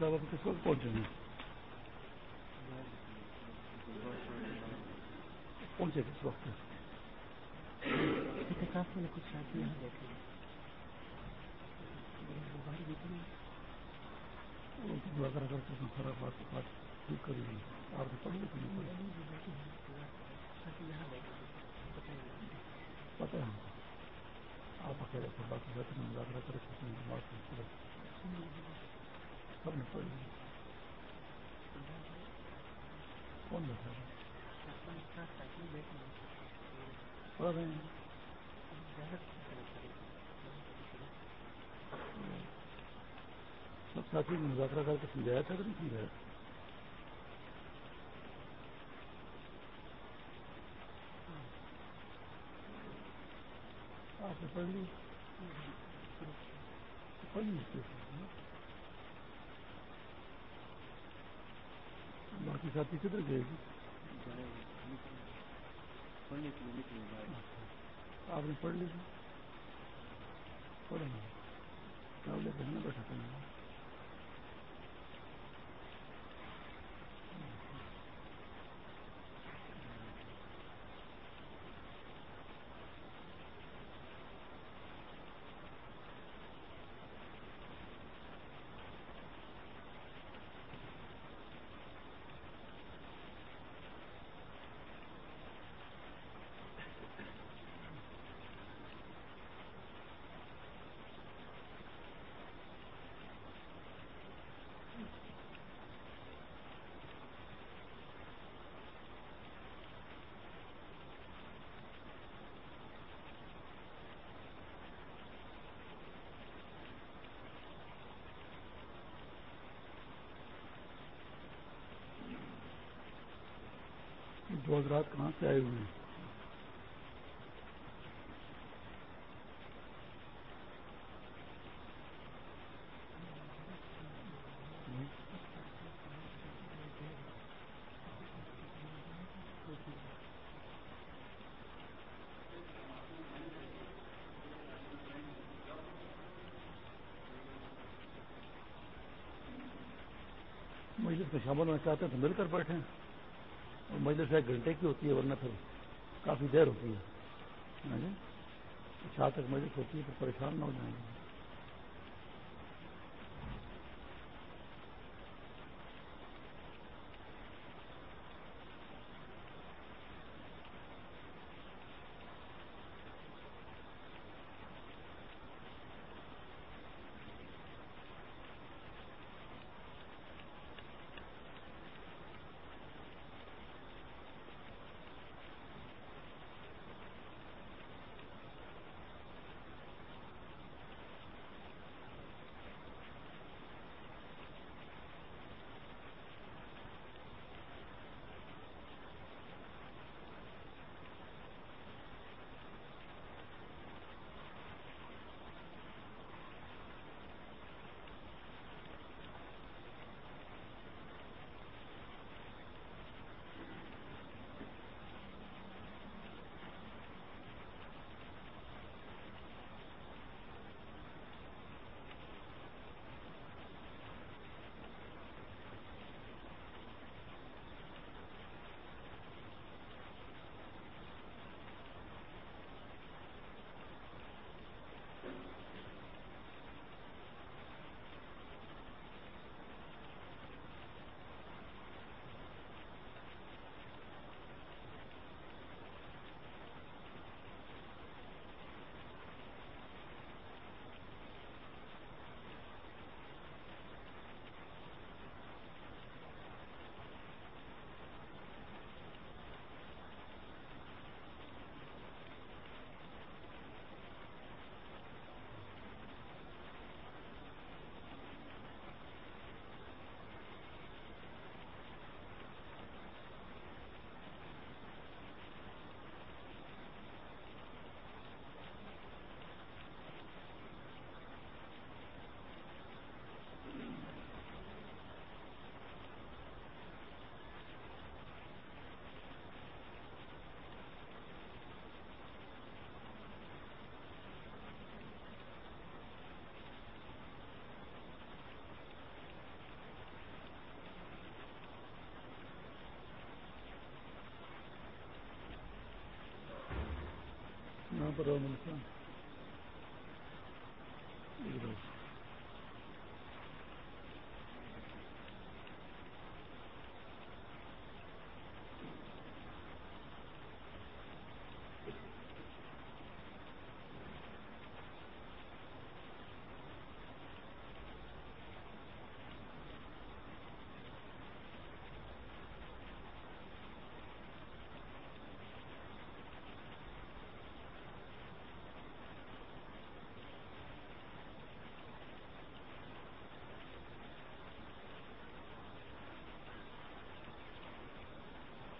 صاحب آپ کس وقت پہنچے ہیں؟ پہنچے کس وقت کچھ یہاں خراب بات بات ٹھیک کری آپ کو پڑھ لیتے پتہ ہے۔ آپ اکیلے مذاکرہ کر بات ہیں سب ساتھی مذاکرہ کر کے سمجھایا تھا کہ نہیں سمجھایا تھا آپ نے پڑھ لی پڑھ لی باقی ساتھی کدھر گئے گی آپ نے پڑھ لیجیے پڑھیں گے۔ بیٹھا کرنا دو حضرات کہاں سے آئے ہوئے ہیں مجلس میں شامل ہونا چاہتے ہیں تو مل کر بیٹھے اور مجلس ایک گھنٹے کی ہوتی ہے ورنہ پھر کافی دیر ہوتی ہے۔ ہاں شام تک مجلس ہوتی ہے پھر پریشان نہ ہو جائیں۔ گے پر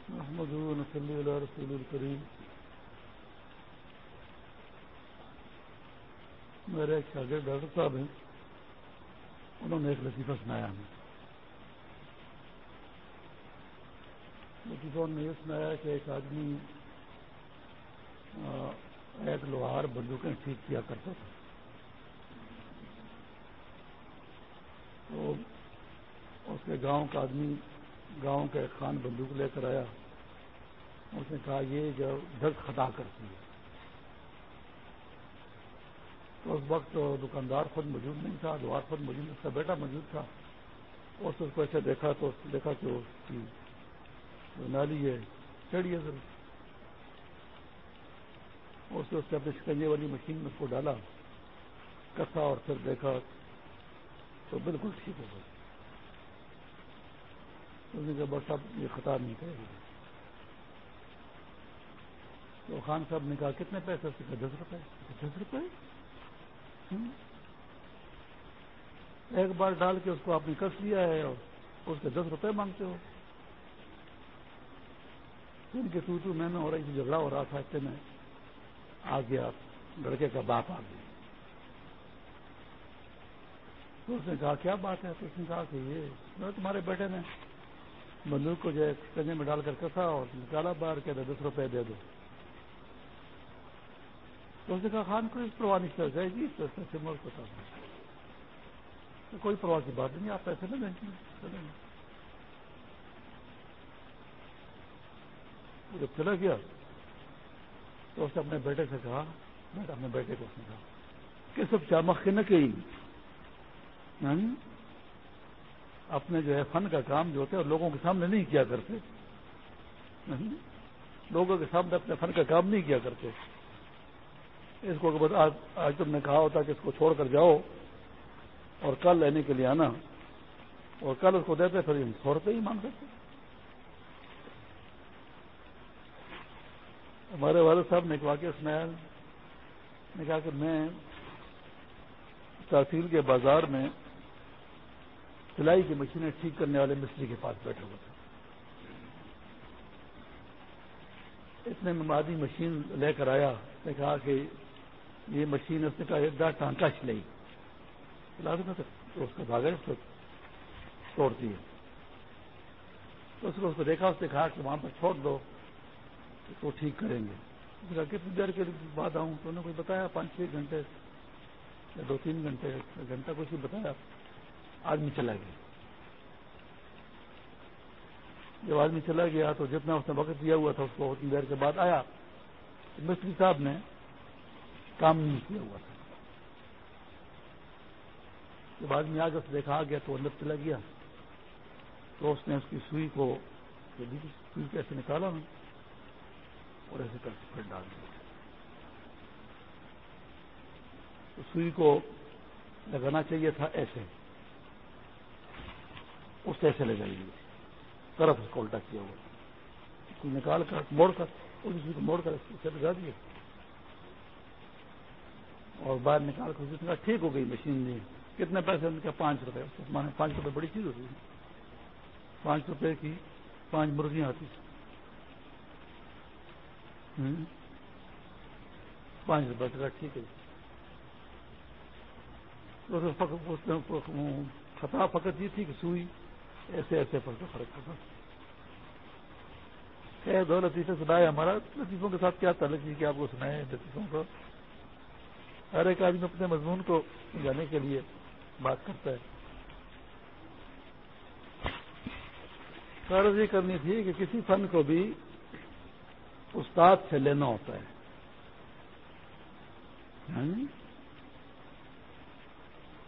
یہاں پر رسول الکریم میرے ایک شاگرد ڈاکٹر صاحب ہیں، انہوں نے ایک لطیفہ سنایا ہمیں۔ لطیفہ نے یہ سنایا کہ ایک آدمی ایک لوہار بندوقیں ٹھیک کیا کرتا تھا۔ تو اس کے گاؤں کا آدمی گاؤں کا ایک خان بندوق لے کر آیا۔ اس نے کہا، یہ جو درد خطا کرتی ہے۔ تو اس وقت دکاندار خود موجود نہیں تھا دوار خود موجود، اس کا بیٹا موجود تھا۔ اس کو ایسے دیکھا تو دیکھا کہ اس کی جو نالی ہے، چڑھی ہے ضرور۔ اس نے اس نے اپنے شکنجے والی مشین میں اس کو ڈالا کسا اور پھر دیکھا تو بالکل ٹھیک ہو گیا اس نے کہا بس اب یہ خطا نہیں کرے گا۔ تو خان صاحب نے کہا، کتنے پیسے؟ اس دس روپے۔ دس روپے؟ ایک بار ڈال کے اس کو آپ نے کس لیا ہے اور اس کے دس روپے مانگتے ہو۔ ان کے تو میں نے ہو رہا تھی جھگڑا ہو رہا تھا اتنے میں آ گیا لڑکے کا باپ آ گیا تو اس نے کہا، کیا بات ہے؟ تو اس نے کہا کہ یہ تمہارے بیٹے نے بندوق کو جو ہے کنجے میں ڈال کر کسا اور نکالا باہر کے دس روپے دے دو۔ تو اس نے کہا، خان کو اس پرواہ نہیں جائے گی تو پیسے مول کو کوئی پرواہ کی بات نہیں، آپ پیسے نہ دیں گے جب چلا گیا، تو اس نے اپنے بیٹے سے کہا بیٹا اپنے بیٹے کو اس نے کہا کہ سب چامک نہ کہیں۔ یعنی اپنے جو ہے فن کا کام جو ہوتا ہے لوگوں کے سامنے نہیں کیا کرتے۔ لوگوں کے سامنے اپنے فن کا کام نہیں کیا کرتے۔ اس کو آج تم نے کہا ہوتا کہ اس کو چھوڑ کر جاؤ اور کل لینے کے لیے آنا۔ اور کل اس کو دیتے پھر ہم سو ہی مان سکتے۔ ہمارے والد صاحب نے ایک واقعہ سنایا۔ نے کہا کہ میں تحصیل کے بازار میں سلائی کی مشینیں ٹھیک کرنے والے مستری کے پاس بیٹھے ہوئے تھے۔ اتنے میں مادی مشین لے کر آیا۔ نے کہا کہ یہ مشین اس نے کہا، ایک ٹانکا چلائی تو اس کا دھاگا اس کو توڑتی ہے۔ تو اس کو اس کو دیکھا، اس نے کہا کہ وہاں پر چھوڑ دو تو ٹھیک کریں گے۔ کتنی دیر کے بعد آؤں؟ تو انہوں نے کوئی بتایا؟ پانچ چھ گھنٹے یا دو تین گھنٹے گھنٹہ کچھ بھی بتایا۔ آدمی چلا گیا۔ جب آدمی چلا گیا تو جتنا اس نے وقت دیا ہوا تھا، اس کو اتنی دیر کے بعد آیا۔ مستری صاحب نے کام نہیں کیا ہوا تھا۔ جب آدمی آگے سے دیکھا گیا تو اندر چلا گیا۔ تو اس نے اس کی سوئی کو سوئی کیسے نکالا نا اور ایسے کر کے پھر ڈال دیا۔ سوئی کو لگانا چاہیے تھا ایسے۔ اس ایسے لگائی طرف اس کو الٹا کیا ہوا۔ نکال کر، موڑ کر اس کو موڑ کر اسے لگا دیا۔ اور باہر نکال کر کہا، ٹھیک ہو گئی مشین دی کتنے پیسے؟ ان کے پانچ روپے۔ پانچ روپے بڑی چیز ہوتی ہے۔ پانچ روپے کی پانچ مرغیاں آتی پانچ روپے کا ٹھیک ہے۔ خطرہ فقط یہ تھی کہ سوئی۔ ایسے ایسے پر فرق کرتا۔ دو لطیفے سنائے ہمارا۔ لطیفوں کے ساتھ کیا تعلق ہے کہ آپ کو سنائے لطیفوں کو؟ ہر ایک آدمی اپنے مضمون کو جانے کے لیے بات کرتا ہے۔ قرض یہ کرنی تھی کہ کسی فن کو بھی استاد سے لینا ہوتا ہے۔ ہاں؟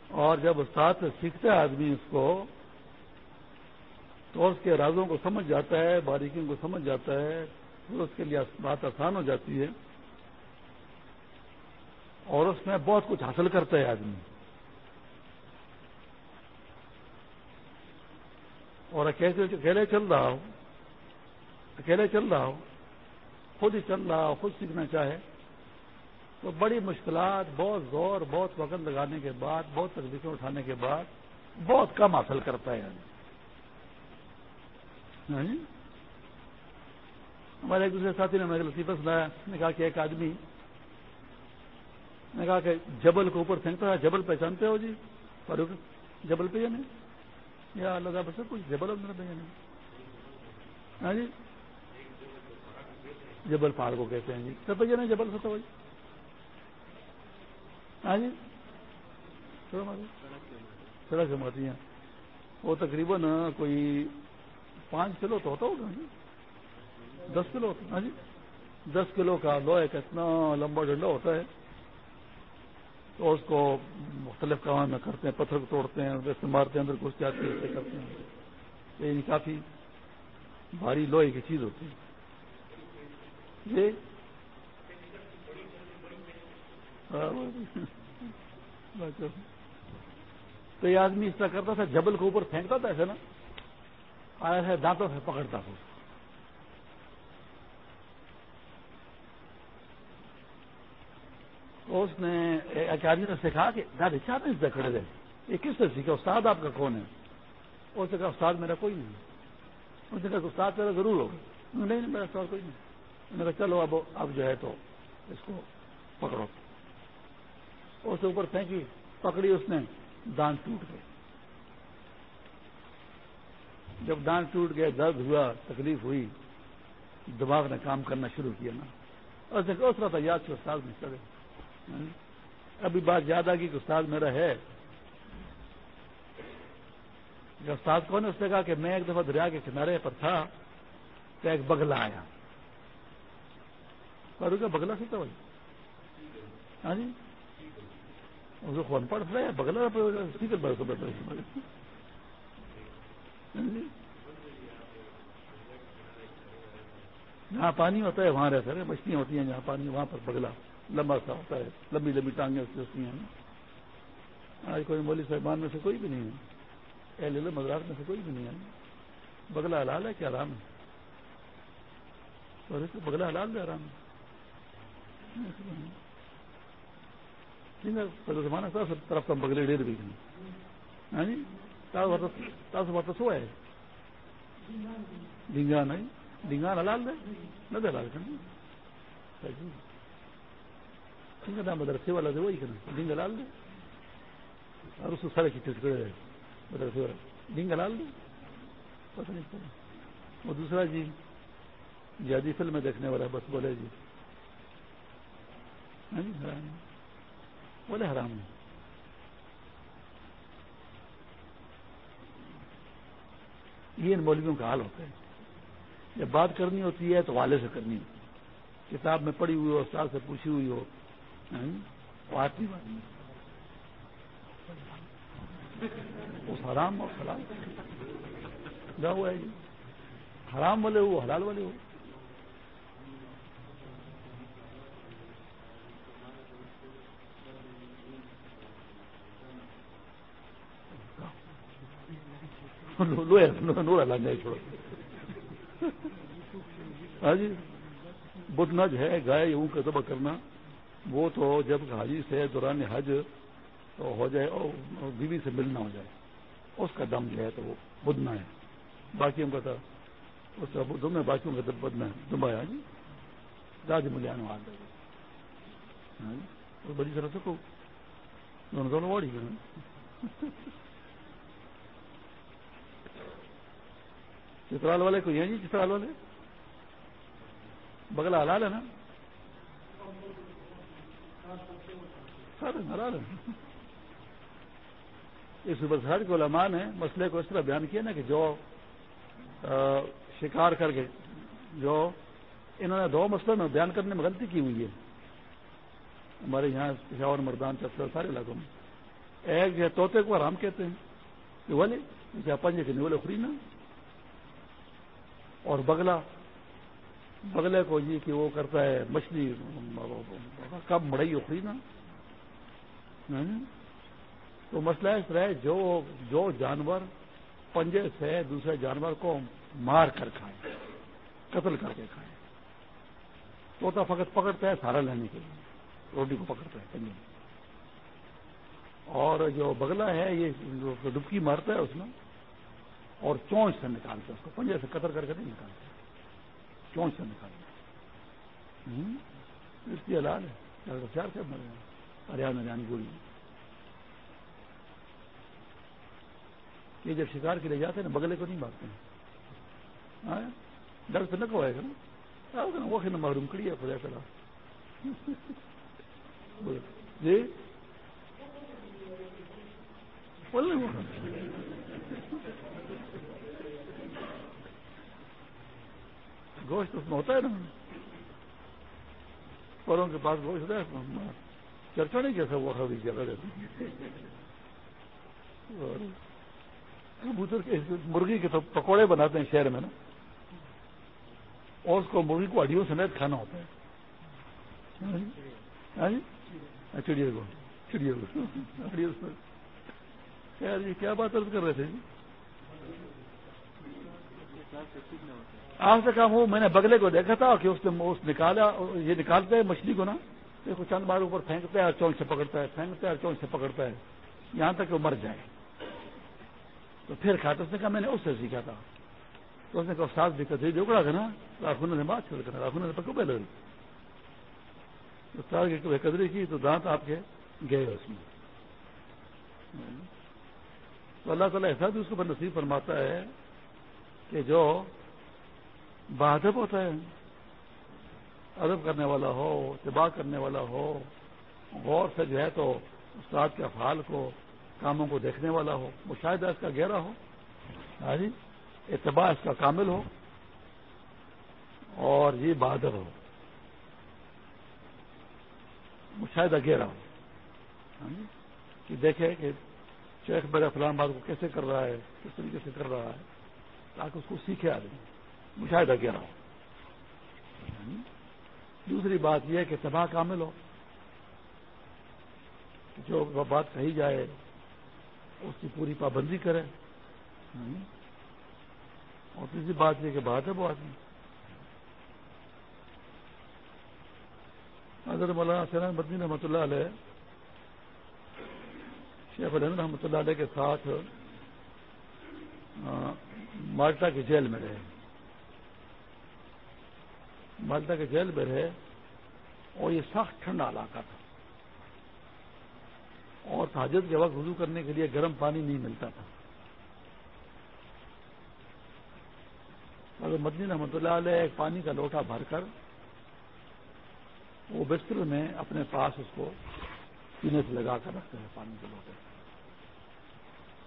اور جب استاد سے سیکھتا ہے آدمی اس کو تو اس کے رازوں کو سمجھ جاتا ہے، باریکیوں کو سمجھ جاتا ہے، پھر اس کے لیے بات آسان ہو جاتی ہے۔ اور اس میں بہت کچھ حاصل کرتا ہے آدمی۔ اور اکیلے اکیلے چل رہا ہو، اکیلے چل رہا ہو، خود ہی چل رہا ہو، خود سیکھنا چاہے، تو بڑی مشکلات، بہت زور، بہت وقت لگانے کے بعد، بہت تکلیفیں اٹھانے کے بعد، بہت کم حاصل کرتا ہے آدمی۔ ہمارے ایک دوسرے ساتھی نے میرے لطیفہ سنایا نے کہا کہ ایک آدمی، نے کہا کہ جبل کو اوپر پھینکتا ہے، جبل پہچانتے ہو جی؟ فاروق، جبل پہ یا نہیں؟ یا اللہ بس کچھ جبل پہ یا نہیں؟ ہاں جی؟ جبل پہاڑ کو کہتے ہیں جی۔ سب پہ نہیں، جبل سطح جی؟ ہاں جی؟ سڑک جماتی ہیں۔ وہ تقریباً کوئی پانچ کلو تو ہوتا ہوگا جی۔ دس کلو ہوتا ہاں جی۔ دس کلو کا لوہے کا اتنا لمبا ڈنڈا ہوتا ہے تو اس کو مختلف کام میں کرتے ہیں، پتھر توڑتے ہیں، ویسے مارتے ہیں، اندر گھس جاتے ہیں ایسے کرتے ہیں۔ یہ یعنی کافی بھاری لوہے کی چیز ہوتی ہے۔ جی؟ ہاں، تو یہ آدمی اس طرح کرتا تھا، جبل کے اوپر پھینکتا تھا ایسے نا؟ ایسے دانتوں سے پکڑتا تھا۔ اس نے ایک آدمی نے سکھا کہ دادا چاہتے ہیں اس سے کھڑے رہے یہ کس سے سیکھا استاد آپ کا کون ہے؟ اس نے کہا، استاد میرا کوئی نہیں۔ اس نے کہا، استاد میرا ضرور ہوگا۔ نہیں میرا استاد کوئی نہیں۔ میں نے کہا، چلو اب اب جو ہے تو اس کو پکڑو۔ اس اوپر پھینکی، پکڑی اس نے، دانت ٹوٹ گئے۔ جب دانت ٹوٹ گئے، درد ہوا، تکلیف ہوئی، دماغ نے کام کرنا شروع کیا نا۔ اور اس تھا یاد سے استاد میں چلے۔ ہاں جی۔ ابھی بات یاد آ گئی کہ استاد میرا ہے۔ جو استاد کون اس نے کہا کہ میں ایک دفعہ دریا کے کنارے پر تھا تو ایک بگلا آیا۔ پر بگلا سی بھائی ہاں جی۔ اس کو کون پڑ رہا ہے بگلا جہاں پانی ہوتا ہے، وہاں رہتا ہے۔ مچھلیاں ہوتی ہیں جہاں پانی، وہاں پر بگلا لمبا سا ہوتا ہے۔ لمبی لمبی ٹانگیں اس کی ہوتی ہیں۔ آج کوئی مولی صاحبان میں سے کوئی بھی نہیں ہے۔ اہل مزرات میں سے کوئی بھی نہیں ہے۔ بگلا حلال ہے کیا آرام ہے؟ اور اس کو بگلا حلال ہے۔ جی، آرام ہے زمانہ سب طرف کا بگلے ڈیر بھی ہاں جی؟ ہاں جی تاس بات سو ہے۔ ڈنگان ہے ڈنگان حلال دے نہ دے حلال کرنا۔ مدرسے والا دے وہی کرنا۔ ڈنگ لال دے۔ اور اس کو سڑک کی ٹھکڑے مدرسے والا ڈنگ لال دے۔ پتہ نہیں وہ دوسرا جی جادی فلم میں دیکھنے والا بس بولے جی۔, ہاں جی، بولے حرام نہیں یہ ان مولویوں کا حال ہوتا ہے۔ جب بات کرنی ہوتی ہے تو والے سے کرنی ہوتی ہے۔ کتاب میں پڑھی ہوئی ہو، استاد سے پوچھی ہوئی ہو ہاں، بات نہیں اس حرام اور حلال۔ کیا ہوا ہے جی۔ حرام والے ہو، حلال والے ہو۔ نور حلال جائے چھوڑو ہاں جی بدنج ہے گائے یوں کا ذبح کرنا وہ تو جب حاجی سے دوران حج تو ہو جائے اور بیوی سے ملنا ہو جائے اس کا دم جو ہے تو وہ بدنا ہے باقیوں کا تھا اس کا دم ہے باقیوں کا دم بدنا ہے دمایا جی راج ملیان آج ہاں بڑی طرح سے کو دونوں دونوں واڑی کریں چترال والے کو یہ جی چترال والے؟ بگلا حلال ہے نا؟ اس بسہر کے علماء نے مسئلے کو اس طرح بیان کیا نا کہ جو شکار کر کے، جو، انہوں نے دو مسئلوں میں بیان کرنے میں غلطی کی ہوئی ہے۔ ہمارے یہاں پشاور مردان چپل سارے علاقوں میں۔ ایک جو ہے طوطے کو آرام کہتے ہیں۔ کہ بولے کیا پنجے کے نیولے خری نا۔ اور بگلا بگلے کو یہ کہ وہ کرتا ہے مچھلی، کب مڑئی اخری نا؟ تو مسئلہ اس طرح جو جو جانور پنجے سے دوسرے جانور کو مار کر کھائے قتل کر کے کھائے طوطا فقط پکڑتا ہے سارا لینے کے لیے، روٹی کو پکڑتا ہے، پنجے۔ اور جو بگلا ہے، یہ ڈبکی مارتا ہے اس میں اور چونچ سے نکالتا ہے اس کو پنجے سے قطر کر کے نہیں نکالتا چونچ سے نکالتا اس کی علاج ہے۔ چار سے مر گئے ہریانہ جان گوئی۔ یہ جب شکار کے لیے جاتے ہیں نا بگلے کو نہیں مارتے ہیں۔ ہاں؟ ڈر سے نہ کوائے گا نا۔ وہ معلوم کری ہے، خدا کرا جی؟ گوشت اس میں ہوتا ہے نا؟ پروں کے پاس گوشت ہے چرچا نہیں کیسا وہ خبر کیا رہتے کبوتر کے مرغی کے تو پکوڑے بناتے ہیں شہر میں نا۔ اور اس کو مرغی کو ہڈیوں سمیت کھانا ہوتا ہے۔ ہاں جی؟, ہاں جی؟ ہاں، چڑیا کو چڑیا کو جی کیا بات عرض کر رہے تھے؟ جی آج تک وہ میں نے بگلے کو دیکھا تھا کہ اس نے اس نکالا یہ نکالتا ہے مچھلی کو نا، دیکھو چند بار اوپر پھینکتا ہے اور چونچ سے پکڑتا ہے، پھینکتا ہے اور چونچ سے پکڑتا ہے۔ یہاں تک وہ مر جائے۔ تو پھر کھاتا اس نے کہا، میں نے اس سے سیکھا تھا۔ تو اس نے کہا ساتھ بھی کر جھوکڑا تھا نا راخون نے بات چھوڑ کر راخون نے پکڑ پہ لگی تو قدری کی تو دانت آپ کے گئے اس میں۔ تو اللہ تعالیٰ ایسا بھی اس کو نصیب فرماتا ہے۔ کہ جو بہادب ہوتا ہے، ادب کرنے والا ہو، اتباع کرنے والا ہو، غور سے جو ہے تو استاد کے افعال کو، کاموں کو دیکھنے والا ہو، مشاہدہ اس کا گہرا ہو ہاں جی اتباع اس کا کامل ہو اور یہ بہادر ہو، مشاہدہ گہرا ہو ہاں جی؟ کہ دیکھے کہ شیخ بڑے فلام بات کو کیسے کر رہا ہے، کس طریقے سے کر رہا ہے تاکہ اس کو سیکھے آدمی۔ مشاہدہ کیا رہا ہو دوسری بات یہ ہے کہ تباہ کامل ہو۔ جو بات کہی جائے، اس کی پوری پابندی کرے اور تیسری بات یہ کہ بات ہے وہ آدمی۔ حضرت مولانا سینا مدنی رحمۃ اللہ علیہ، شیخ الحمد رحمۃ اللہ علیہ کے ساتھ مالٹا کی جیل میں رہے۔ مالٹا کے جیل میں رہے اور یہ سخت ٹھنڈا علاقہ تھا۔ اور تاجد کے وقت وضو کرنے کے لیے گرم پانی نہیں ملتا تھا۔ اگر مدنی رحمۃ اللہ علیہ ایک پانی کا لوٹا بھر کر وہ بستر میں اپنے پاس اس کو پینے سے لگا کر رکھتے ہیں پانی کے لوٹے۔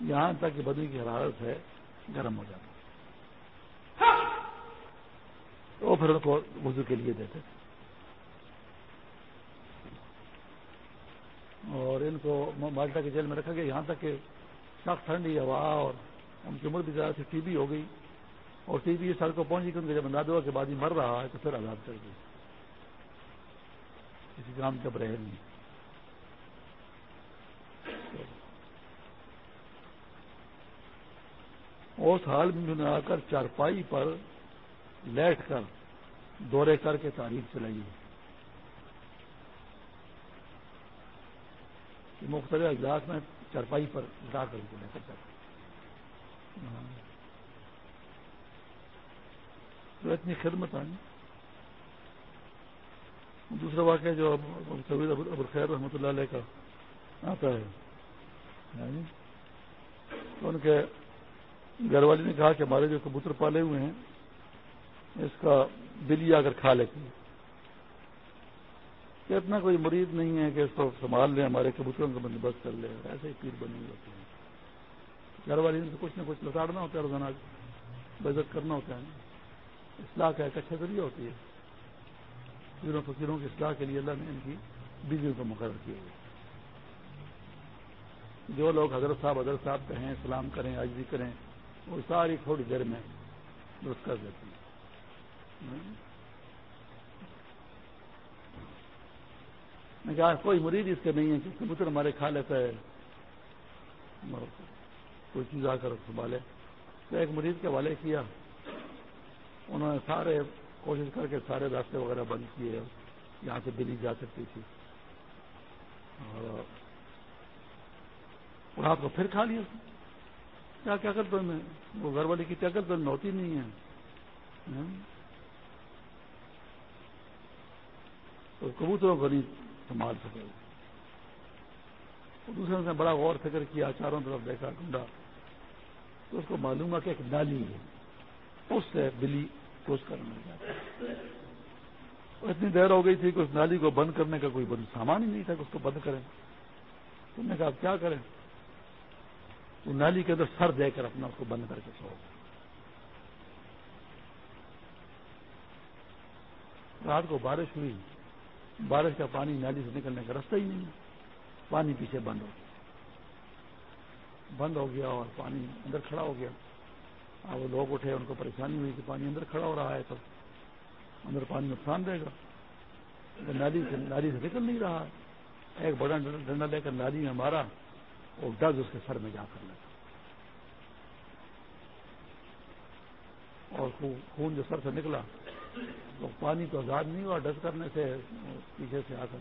یہاں تک کہ بدنی کی حرارت ہے۔ گرم ہو جاتا تو پھر ان کو وضو کے لیے دیتے تھے۔ اور ان کو مالٹا کے جیل میں رکھا گیا۔ یہاں تک کہ سخت ٹھنڈی ہوا اور ان کی عمر بھی زیادہ سے ٹی بی ہو گئی۔ اور ٹی بی اس سال کو پہنچی کہ ان کو جب انداز ہوا کے بعد ہی مر رہا ہے تو پھر آزاد کر دی۔ کسی کام جب رہے نہیں۔ اس حال میں انہوں نے آ کر چارپائی پر لیٹ کر دورے کر کے تاریخ چلائی کہ مختلف اجلاس میں چارپائی پر جا کر لے کر تو اتنی خدمت آئی۔ دوسرا واقعہ جو سعید ابوالخیر رحمۃ اللہ علیہ کا آتا ہے۔ تو ان کے گھر والی نے کہا کہ ہمارے جو کبوتر پالے ہوئے ہیں، اس کا بلی اگر کھا لیتی کہ اتنا کوئی مریض نہیں ہے کہ اس کو سنبھال لیں ہمارے کبوتروں کا بندوبست کر لے۔ ایسے ہی پیر بنی ہوتی ہے گھر والی سے کچھ نہ کچھ لتاڑنا ہوتا ہے، روزانہ بزت کرنا ہوتا ہے۔ اصلاح کا ایک اچھا ذریعہ ہوتی ہے۔ پیروں فقیروں کی اصلاح کے لیے اللہ نے ان کی بیویوں کو مقرر کیے گئے جو لوگ حضرت صاحب حضرت صاحب کہیں سلام کریں عجزی کریں وہ ساری تھوڑی دیر میں درست کر دیتی ہیں۔ میں کہا کوئی مرید اس کے نہیں ہے کہ کبوتر ہمارے کھا لیتا ہے۔ کوئی چیز آ کر سنبھالے تو ایک مریض کے حوالے کیا۔ انہوں نے سارے کوشش کر کے سارے راستے وغیرہ بند کیے، یہاں سے بلی جا سکتی تھی۔ اور رات کو پھر کھا لیا۔ کیا کیا کرتے میں وہ گھر والی کی کیا کرتے میں ہوتی نہیں ہے تو کبوتروں کو نہیں سنبھال سکے۔ دوسرے نے بڑا غور فکر کیا، چاروں طرف دیکھا ڈھونڈا تو اس کو معلوم ہے کہ ایک نالی ہے۔ اس سے بلی کوش کرنا چاہتا اتنی دیر ہو گئی تھی کہ اس نالی کو بند کرنے کا کوئی سامان ہی نہیں تھا کہ اس کو بند کریں۔ تم نے کہا کیا کریں؟ وہ نالی کے اندر سر دے کر اپنا اس کو بند کر کے سو۔ رات کو بارش ہوئی، بارش کا پانی نالی سے نکلنے کا رستہ ہی نہیں پانی پیچھے بند ہو گیا۔ بند ہو گیا اور پانی اندر کھڑا ہو گیا۔ اب وہ لوگ اٹھے، ان کو پریشانی ہوئی کہ پانی اندر کھڑا ہو رہا ہے تو اندر پانی نقصان دے گا۔ نالی سے نالی سے نکل نہیں رہا۔ ایک بڑا ڈنڈا لے کر نالی میں مارا۔ وہ ڈگ اس کے سر میں جا کر لگا۔ اور خون جو سر سے نکلا، تو پانی تو آزاد نہیں ہوا ڈس کرنے سے پیچھے سے آ کر۔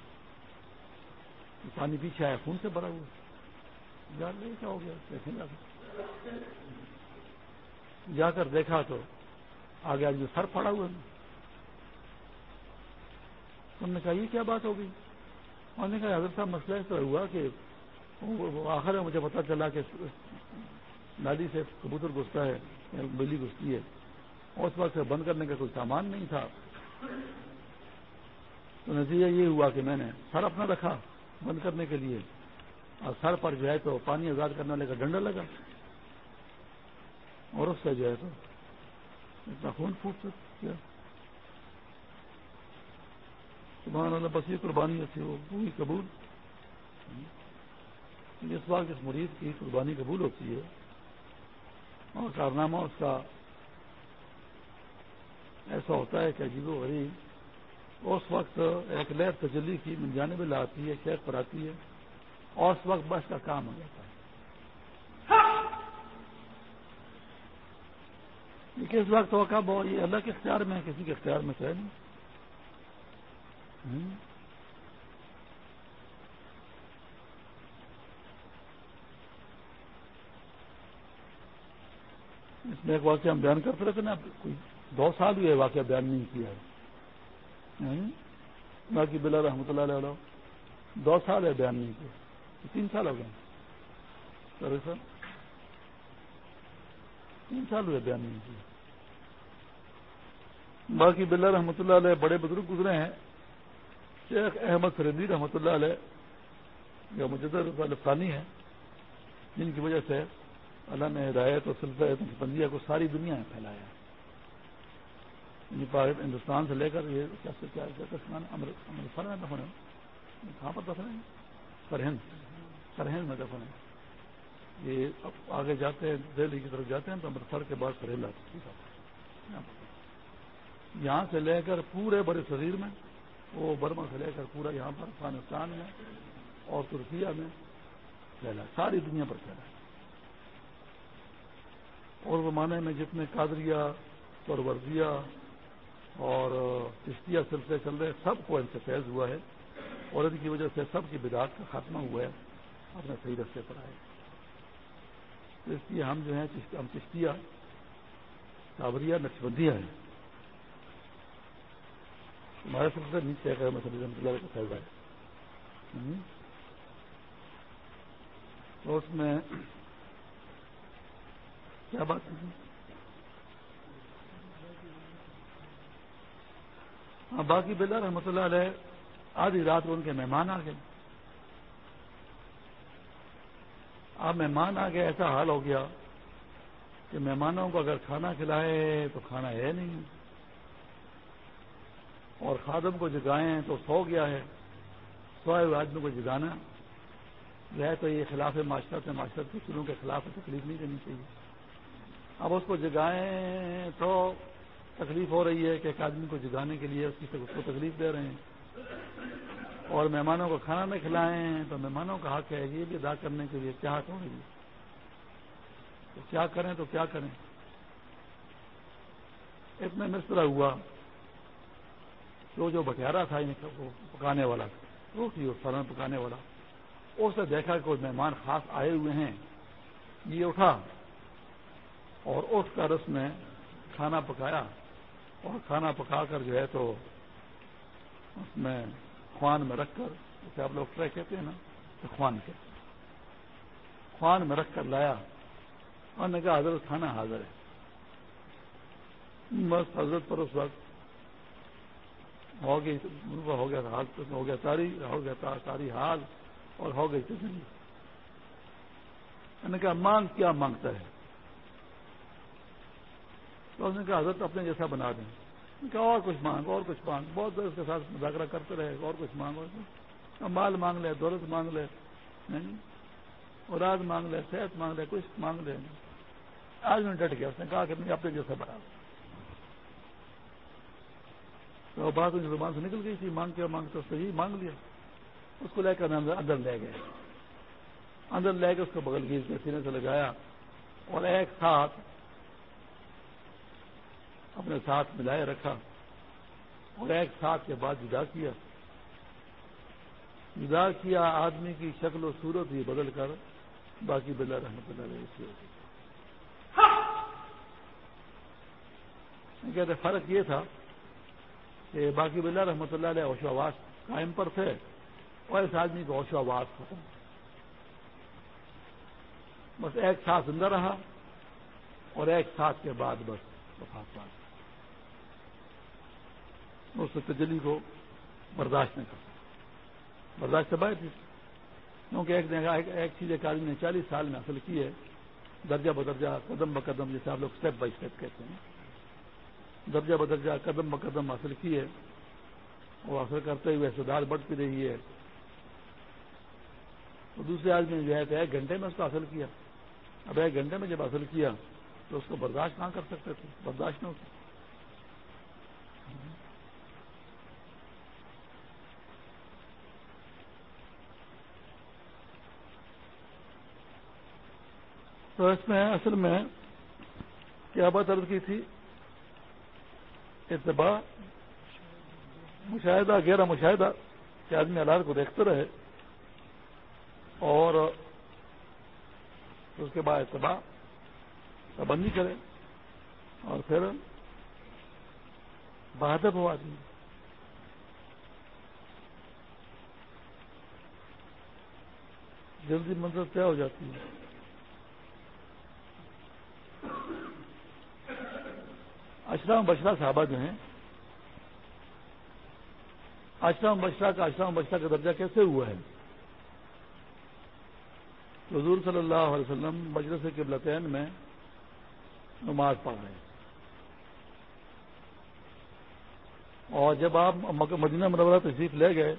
پانی پیچھے آیا، خون سے بھرا ہوا۔ جان نہیں کیا ہو گیا؟ جا کر جا کر دیکھا تو آگے آج سر پڑا ہوا۔ تم نے کہا، یہ کیا بات ہوگی انہوں نے کہا، حضرت صاحب، مسئلہ اس ہوا کہ آخر میں مجھے پتا چلا کہ نالی سے کبوتر گھستا ہے بلی گھستی ہے۔ اور اس وقت سے بند کرنے کا کوئی سامان نہیں تھا۔ تو نتیجہ یہ ہوا کہ میں نے سر اپنا رکھا بند کرنے کے لیے۔ اور سر پر جو ہے تو پانی آزاد کرنے والے کا ڈنڈا لگا۔ اور اس سے جو ہے تو اتنا خون پھوٹ کیا اللہ، بس یہ قربانی تھی وہ پوری قبول۔ جس وقت اس مریض کی قربانی قبول ہوتی ہے، اور کارنامہ اس کا ایسا ہوتا ہے کہ عجیب و غریب، اس وقت ایک لہر تجلی کی منجانے میں لاتی ہے شیخ پر آتی ہے، اور اس وقت بس کا کام ہو جاتا ہے۔ کس وقت ہو کب ہو یہ اللہ کے اختیار میں ہے، کسی کے اختیار میں تو ہے نہیں۔ اس میں ایک واقعہ ہم بیان کرتے رہتے نا کوئی دو سال ہوئے واقعہ بیان نہیں کیا ہے۔ ہاں؟ باقی بلا رحمۃ اللہ علیہ دو سال ہے بیان نہیں کیا۔ تین سال ہو گئے۔ سر تین سال ہوئے بیان نہیں کیا۔ باقی بلا رحمۃ اللہ علیہ بڑے بزرگ گزرے ہیں۔ شیخ احمد فریدی رحمۃ اللہ علیہ جو مجدد الفانی ہے جن کی وجہ سے اللہ نے ہدایت اور سلسلہ بندیا کو ساری دنیا میں پھیلایا ہندوستان سے لے کر یہ امرتسر میں دفن ہے؟ کہاں پر دفن ہے؟ سرہند۔ سرہند میں دفن ہے۔ یہ آگے جاتے ہیں، دہلی کی طرف جاتے ہیں تو امرتسر کے بعد سرہند آتے یہاں سے لے کر پورے بڑے شریر میں، وہ برما سے لے کر پورا یہاں پر، افغانستان میں اور ترکیہ میں پھیلا ساری دنیا پر پھیلا اور زمانے میں جتنے قادریہ پرورزیہ اور کشتیہ سلسلے چل رہے سب کو ان سے فیض ہوا ہے اور ان کی وجہ سے سب کی بداعت کا خاتمہ ہوا ہے اپنے صحیح رستے پر آئے۔ تو اس لیے ہم جو ہیں ہم کشتیہ کابریا نقشبندیاں ہیں۔ ہمارے سلسلے نیچے کا فیض آئے۔ تو اس میں کیا بات ہے؟ ہاں باقی بلا رحمۃ اللہ علیہ آدھی رات ان کے مہمان آ گئے۔ آپ مہمان آ گئے، ایسا حال ہو گیا کہ مہمانوں کو اگر کھانا کھلائے تو کھانا ہے نہیں۔ اور خادم کو جگائیں تو سو گیا ہے۔ سوئے ہوئے آدمی کو جگانا۔ جو ہے تو یہ خلاف معاشرت ہے، معاشرت کے شروع کے خلاف تکلیف نہیں کرنی چاہیے۔ اب اس کو جگائیں تو تکلیف ہو رہی ہے کہ ایک آدمی کو جگانے کے لیے اس کی اس کو تکلیف دے رہے ہیں۔ اور مہمانوں کو کھانا نہ کھلائیں تو مہمانوں کا حق ہے یہ بھی ادا کرنے کے لیے کیا ہو رہی ہے تو کیا کریں تو کیا کریں؟ اتنے مسترا ہوا جو جو بٹیارا تھا پکانے والا روٹی اور سالن پکانے والا۔ اس نے دیکھا کہ کوئی مہمان خاص آئے ہوئے ہیں۔ یہ اٹھا۔ اور اٹھ کر اس نے کھانا پکایا اور کھانا پکا کر جو ہے تو اس میں خوان میں رکھ کر جیسے آپ لوگ ٹرے کہتے ہیں نا، تو خوان کے خوان میں رکھ کر لایا اور نے کہا، حضرت کھانا حاضر ہے۔ بس حضرت پر اس وقت ہو گئی ہو گیا، حال ہو گیا، ساری ہو گیا ساری حال اور ہو گئی تجلی۔ نے کہا، مانگ کیا مانگتا ہے؟ تو اس نے کہا، حضرت اپنے جیسا بنا دیں۔ کہا، اور کچھ مانگ، اور کچھ مانگ۔ بہت دیر اس کے ساتھ مذاکرہ کرتے رہے، اور کچھ مانگ، اور مال مانگ لے، دولت مانگ لے، نہیں۔ اور مانگ لے، صحت مانگ لے، کچھ مانگ لے۔ آج میں ڈٹ گیا، اس نے کہا کہ نہیں اپنے جیسا بنا تو بات ان زبان سے نکل گئی تھی، مانگ کے مانگ تو صحیح، مانگ لیا۔ اس کو لے کر اندر لے گئے۔ اندر لے کے اس کو بغل گیز کے سینے سے لگایا، اور ایک ساتھ اپنے ساتھ ملائے رکھا اور ایک ساتھ کے بعد جدا کیا۔ جدا کیا آدمی کی شکل و صورت ہی بدل کر باقی بلا رحمت اللہ علیہ کہتے فرق یہ تھا کہ باقی بلا رحمۃ اللہ علیہ اوشو آواز قائم پر تھے اور اس آدمی کو اوشو آواز ختم بس ایک ساتھ زندہ رہا اور ایک ساتھ کے بعد بس وفات پا اس تجلی کو برداشت نہیں کر سکتا برداشت سے باہر تھی۔ کیونکہ ایک ایک چیز ایک آدمی نے چالیس سال میں حاصل کی ہے، درجہ بدرجہ، قدم بقدم جیسے آپ لوگ اسٹیپ بائی اسٹیپ کہتے ہیں۔ درجہ بدرجہ، قدم بقدم حاصل کی ہے۔ وہ حاصل کرتے ہوئے سدھار بڑھتی رہی ہے۔ تو دوسرے آدمی نے جو ہے تو ایک گھنٹے میں اس کو حاصل کیا۔ اب ایک گھنٹے میں جب حاصل کیا تو اس کو برداشت کہاں کر سکتے تھے؟ برداشت نہ ہوتی۔ تو اس میں اصل میں کیا بات عرض کی تھی؟ اتباع، مشاہدہ گہرا مشاہدہ، کہ آدمی حالات کو دیکھتے رہے اور اس کے بعد اتباع، پابندی کرے اور پھر بہادر ہو آدمی۔ جلدی منظر طے ہو جاتی ہے۔ اشرام بشرا صحابہ جو ہیں، اشرام بشرا کا اشرام بشرا کا درجہ کیسے ہوا ہے؟ حضور صلی اللہ علیہ وسلم مجلس کے بلطین میں نماز پڑھ رہے ہیں۔ اور جب آپ مدینہ منورہ تشریف لے گئے،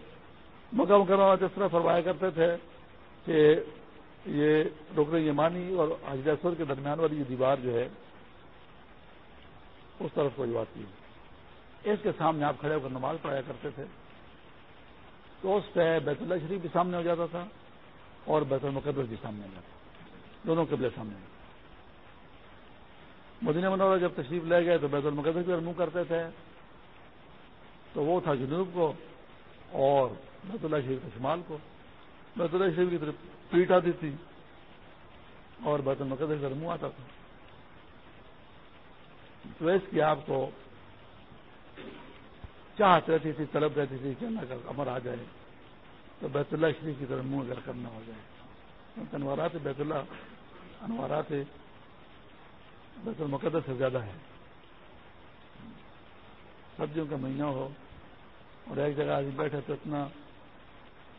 مکہ مکرمہ اس طرح فرمایا کرتے تھے کہ یہ رکن یمانی اور حجر کے درمیان والی یہ دیوار جو ہے اس طرف کوئی بات نہیں۔ اس کے سامنے آپ کھڑے ہو کر نماز پڑھایا کرتے تھے۔ تو اس پہ بیت اللہ شریف بھی سامنے ہو جاتا تھا اور بیت المقدس بھی سامنے ہو جاتا دونوں قبلے سامنے۔ مدینہ منورہ جب تشریف لے گئے تو بیت المقدس بھی منہ کرتے تھے۔ تو وہ تھا جنوب کو اور بیت اللہ شریف کے شمال کو۔ بیت اللہ شریف کی طرف پیٹ آتی تھی اور بیت المقدس کا منہ آتا تھا۔ تو اس کی آپ کو چاہت رہتی تھی، طلب رہتی تھی کہ اللہ کا امر آ جائے، تو بیت اللہ شریف کی طرف منہ اگر کرنا ہو جائے۔ انوارات بیت اللہ، انوارات بیت المقدس سے زیادہ ہے سردیوں کا مہینہ ہو اور ایک جگہ آدمی بیٹھے تو اتنا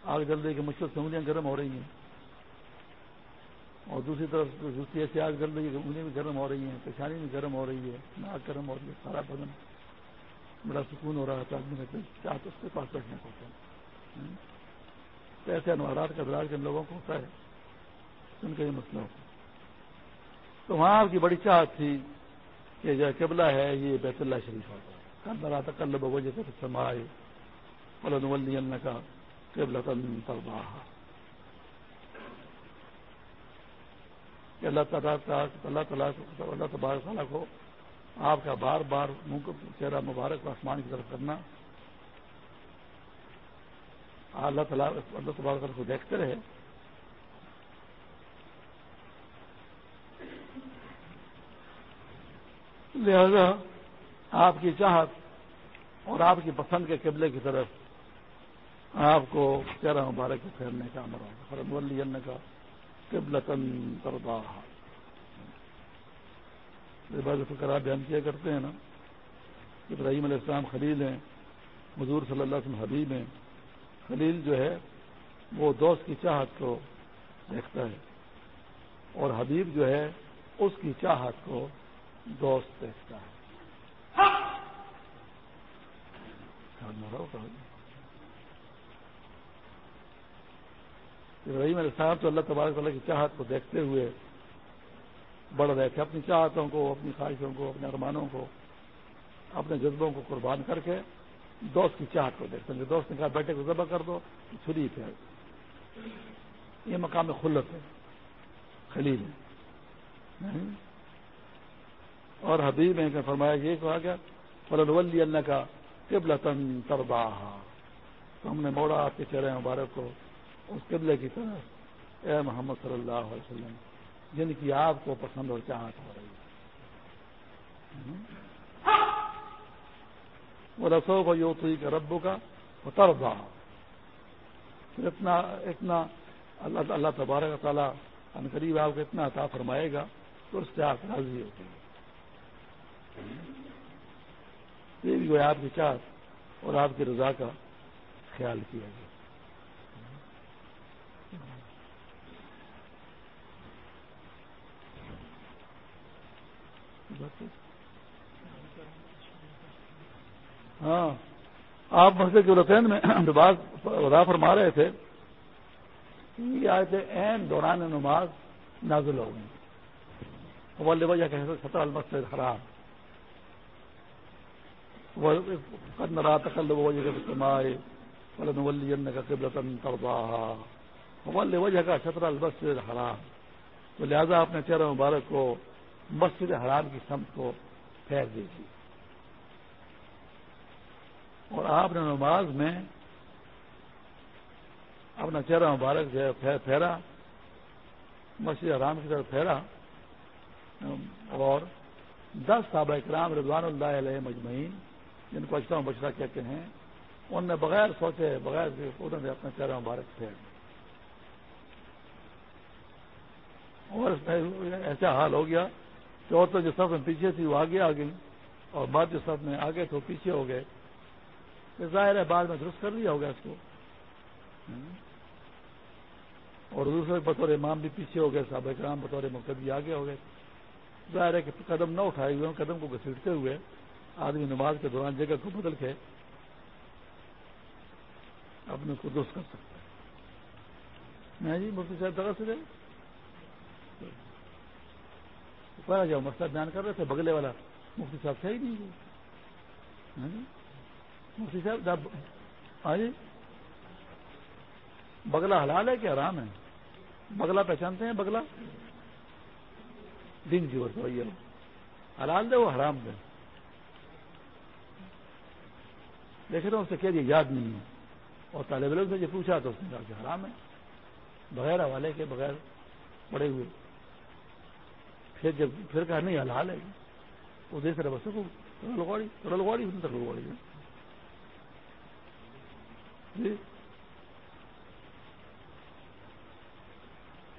آگ جل رہی کہ مشکل سے انگلیاں گرم ہو رہی ہیں۔ اور دوسری طرف دوسری ایسی آگ جل رہی ہے کہ انگلیاں بھی گرم ہو رہی ہیں، پیشانی بھی گرم ہو رہی ہے، ناک گرم ہو رہی ہے، سارا بدن بڑا سکون ہو رہا تھا آدمی کا چاہتے اس کے پاس بیٹھنے کو تو ایسے انوارات کا دراز جن لوگوں کو ہوتا ہے، ان کا یہ مسئلہ ہوتا ہے۔ تو وہاں آپ کی بڑی چاہت تھی کہ جو قبلہ ہے، یہ بیت اللہ شریف ہوتا ہے۔ کل رات کل بوجھ کے سمائے اللہ کا قبل کہ اللہ تعالیٰ اللہ تعالیٰ اللہ تبارک تعالیٰ کو آپ کا بار بار منہ کو چہرہ مبارک آسمان کی طرف کرنا۔ اللہ تعالیٰ اللہ تبارک کو دیکھتے رہے۔ لہذا آپ کی چاہت اور آپ کی پسند کے قبلے کی طرف آپ کو چہرہ مبارک کو پھیرنے کا امر ہوگا۔ فرم ولی کا قبلتن تردا بعض فکرا بیان کیا کرتے ہیں نا ابراہیم علیہ السلام خلیل ہیں حضور صلی اللہ علیہ وسلم حبیب ہیں۔ خلیل جو ہے وہ دوست کی چاہت کو دیکھتا ہے اور حبیب جو ہے اس کی چاہت کو دوست دیکھتا ہے۔ ابراہیم علیہ السلام تو اللہ تبارک اللہ کی چاہت کو دیکھتے ہوئے بڑھ رہے تھے، اپنی چاہتوں کو، اپنی خواہشوں کو، اپنے ارمانوں کو، اپنے جذبوں کو قربان کر کے دوست کی چاہت کو دیکھتے ہیں۔ دوست نے کہا، بیٹے کو ذبح کر دو، چھری پھر یہ مقام خلت ہے، خلیل ہے۔ اور حبیب نے فرمایا یہ کہا گیا فلن ولی اللہ کا قبل تن تربا تو ہم نے موڑا آپ کے چہرے مبارک کو اس قبلے کی طرف اے محمد صلی اللہ علیہ وسلم، جن کی آپ کو پسند اور چاہت ہو رہی ہے۔ وہ رسو کو یو کا ربو کا تربا اتنا اتنا اللہ اللہ تبارک تعالیٰ ان قریب آپ کو اتنا عطا فرمائے گا تو اس سے آپ راضی ہوتے ہیں یہ بھی آپ کی چاہت اور آپ کی رضا کا خیال کیا گیا ہاں۔ آپ مسجد کے رتین میں بات ودا فرما رہے تھے یہ آئے تھے این دوران نماز نازل ہو گئی وہ وجہ کہ سترہ المسد خراب قد نرا تقلب وجہ سمائے ولن ولی کا قبلتن ترضاها ولی وجہ کا شطر المسجد الحرام۔ تو لہذا اپنے چہرہ مبارک کو مسجد حرام کی سمت کو پھیر دیجیے اور آپ نے نماز میں اپنا چہرہ مبارک جو ہے پھیرا، مسجد حرام کی طرف پھیرا۔ اور دس صحابہ اکرام رضوان اللہ علیہ مجمعین، جن کو اجتماع بچرا کہتے ہیں، ان نے بغیر سوچے، بغیر انہوں نے اپنا چہرہ مبارک پھیر دیا۔ اور اس میں ایسا حال ہو گیا کہ عورتیں جو سب میں پیچھے تھی وہ آگے آ گئی اور بعد جو سب میں آگے تھے وہ پیچھے ہو گئے۔ ظاہر ہے بعد میں درست کر لیا ہوگا اس کو۔ اور دوسرے بطور امام بھی پیچھے ہو گئے صاحب کرام بطور مقدی آگے ہو گئے۔ ظاہر ہے کہ قدم نہ اٹھائے ہوئے، قدم کو گھسیٹتے ہوئے آدمی نماز کے دوران جگہ کو بدل کے اپنے کو درست کر سکتا ہے۔ میں جی مفتی صاحب طرح سے پہلا جب مسئلہ بیان کر رہے تھے بگلے والا مفتی صاحب صحیح نہیں ہاں جی؟ مفتی صاحب، جب ہاں جی؟ بگلا حلال ہے کہ آرام ہے؟ بگلا پہچانتے ہیں بگلا دن جی اور حلال دے وہ، حرام دے۔ دیکھے تو اس سے کہہ دیا یاد نہیں ہے۔ اور طالب علم سے جو پوچھا تو اس نے کہا کہ حرام ہے۔ بغیر حوالے کے، بغیر پڑے ہوئے۔ پھر جب پھر کہا نہیں، حلال ہے جی۔ وہ دیکھ رہے بس لگواڑی تھوڑا لگواڑی تک لگواڑی جی۔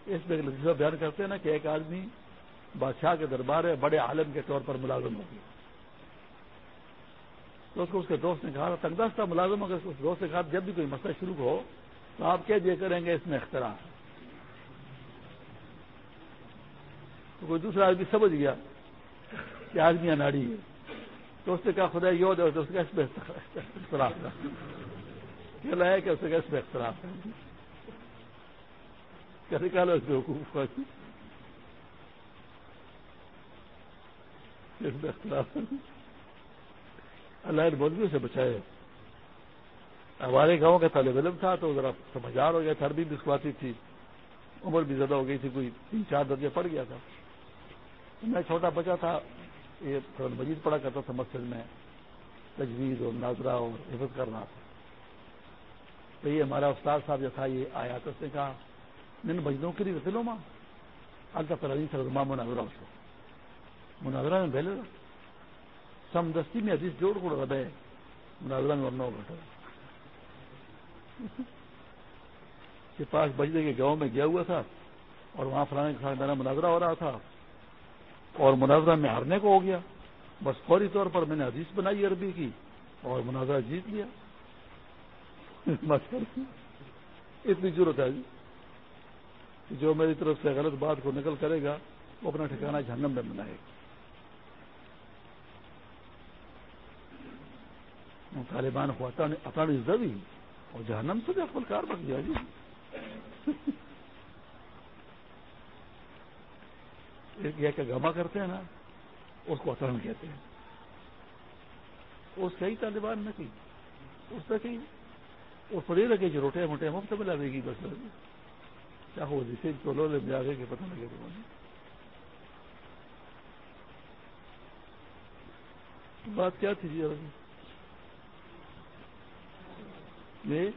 اس میں لطیفہ بیان کرتے ہیں نا کہ ایک آدمی بادشاہ کے دربار ہے بڑے عالم کے طور پر ملازم ہو گیا۔ تو اس کو اس کے دوست نے کہا، تنگ تھا ملازم، اگر اس دوست نے کہا، جب بھی کوئی مسئلہ شروع ہو تو آپ کیا دیا کریں گے اس میں اختراع؟ ہے تو کوئی دوسرا آدمی سمجھ گیا کہ آدمی اناڑی ہے۔ تو اس نے کہا، خدا یہ ہو اس کا اس میں اختراف ہے۔ کہ اس کا اس میں اختراف ہے۔ کیسے کہا اس حقوق اللہ نے سے بچائے۔ ہمارے گاؤں کا طالب علم تھا تو ذرا سمجھدار ہو گیا تھر بھی دکھواتی تھی۔ عمر بھی زیادہ ہو گئی تھی، کوئی تین چار درجے پڑ گیا تھا۔ میں چھوٹا بچہ تھا، یہ قرآن مجید پڑھا کرتا تھا مسجد میں، تجویز اور ناظرہ اور حفظ کرنا تھا۔ تو یہ ہمارا استاد صاحب جو تھا، یہ آیا تو اس نے کہا میں بجنوں کے لیے رسلوں ماں۔ الطا پرانی سر ماں مناظرہ اس کو۔ مناظرہ میں بہلے سمدستی میں حدیث جوڑ کو رہے مناظرہ میں ورنہ گھٹا کے پاس بجنے کے گاؤں میں گیا ہوا تھا اور وہاں فلانے کے ساتھ میرا مناظرہ ہو رہا تھا۔ اور مناظرہ میں ہارنے کو ہو گیا۔ بس فوری طور پر میں نے حدیث بنائی عربی کی اور مناظرہ جیت لیا۔ اتنی ضرورت ہے۔ جی جو میری طرف سے غلط بات کو نکل کرے گا، وہ اپنا ٹھکانا جہنم میں بنائے گا۔ طالبان کو اپنا زبی اور جہنم سے بھی اپل کار بک گیا۔ جی۔ یہ کہ گما کرتے ہیں نا، اس کو اترن کہتے ہیں۔ اس کئی طالبان نے کی، اس پہ کہیں وہ پڑی رکھے جو روٹے موٹے مفت ملا دے گی بس۔ کیا ہو جسے تو لو لے آگے کے پتہ لگے بات کیا تھی جی؟